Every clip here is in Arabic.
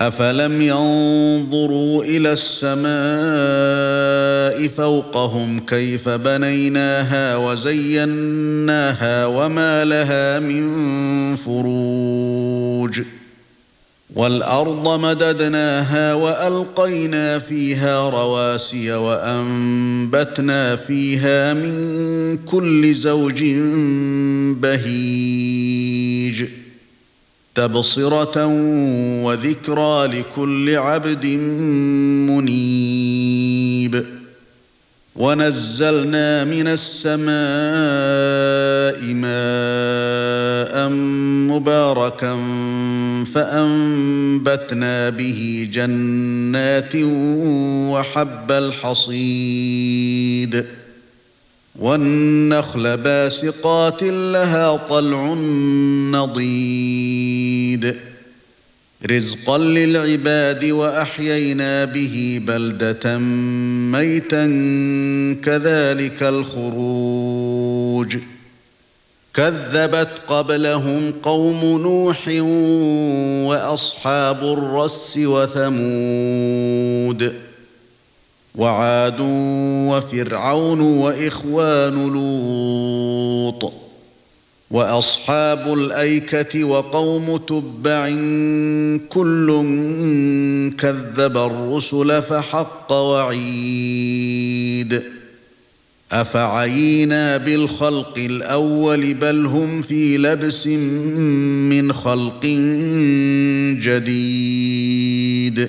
أفلم ينظروا إلى السماء فوقهم كيف بنيناها وزيناها وما لها من فروج والأرض مددناها وألقينا فيها رواسي وأنبتنا فيها من كل زوج بهيج تبصرة وذكرى لكل عبد منيب. ونزلنا من السماء ماء مباركا فأنبتنا به جنات وحب الحصيد. والنخل باسقات لها طلع نضيد. رزقا للعباد وأحيينا به بلدة ميتا كذلك الخروج. كذبت قبلهم قوم نوح وأصحاب الرس وثمود. وعاد وفرعون وإخوان لوط وأصحاب الأيكة وقوم تبع كل كذب الرسل فحق وعيد أفعينا بالخلق الأول بل هم في لبس من خلق جديد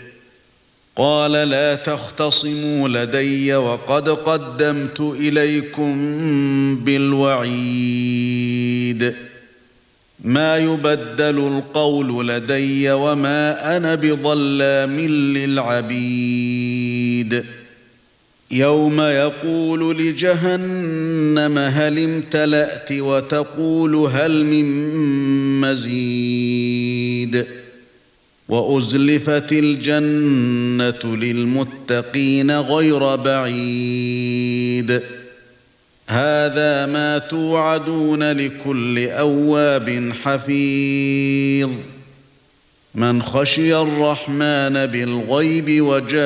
قال لا تختصموا لدي وقد قدمت إليكم بالوعيد. ما يبدل القول لدي وما أنا بظلام للعبيد. يوم يقول لجهنم هل امتلأت وتقول هل من مزيد. وأزلفت الجنة للمتقين غير بعيد. هذا ما توعدون لكل أواب حفيظ. من خشي الرحمن بالغيب وجاء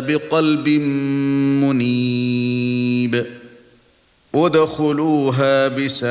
بقلب منيب. ادخلوها بسلام.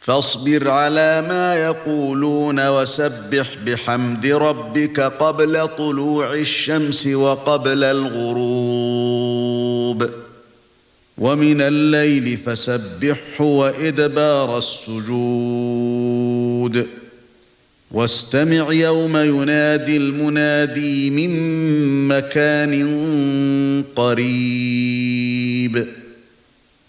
فاصبر على ما يقولون وسبح بحمد ربك قبل طلوع الشمس وقبل الغروب. ومن الليل فسبحه وإدبار السجود. واستمع يوم ينادي المنادي من مكان قريب.